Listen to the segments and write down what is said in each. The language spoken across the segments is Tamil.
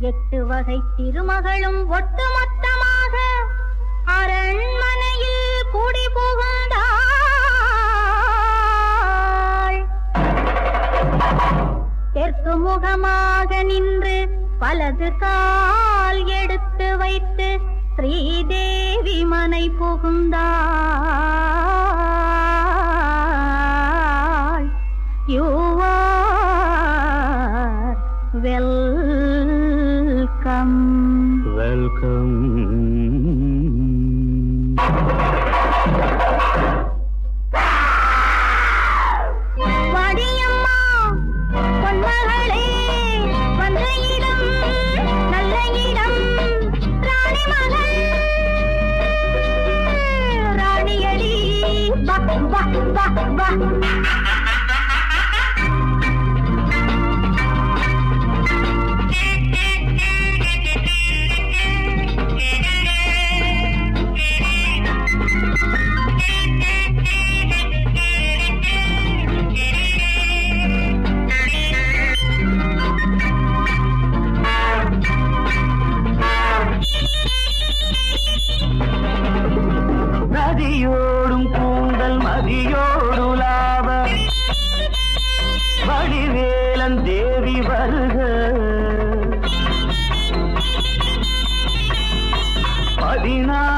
எட்டு வகை திருமகளும் ஒட்டுமொத்தமாக அரண்மனையில் கூடி புகுந்தாள். தெற்கு முகமாக நின்று வலது கால் எடுத்து வைத்து ஸ்ரீதேவி மனை புகுந்தாள். வெல்கம் கூந்தல் மதியோடு வடிவேலன் தேவி வருக. பதினா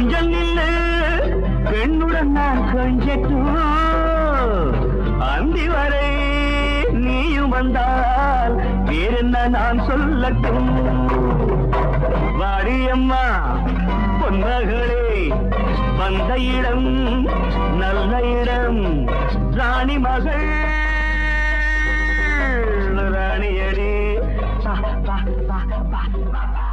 கொஞ்சம் நில்லு. பெண்ணுடன் நான் கொஞ்சட்டும் அந்தி வரை நீயும் வந்தால் வேறென்ன நான் சொல்லட்டும்? வாடியம்மா பொன்மகளே வந்த இடம் நல்ல இடம் ராணி மகள். ராணியடி. பா, பா, பா, பா, பா.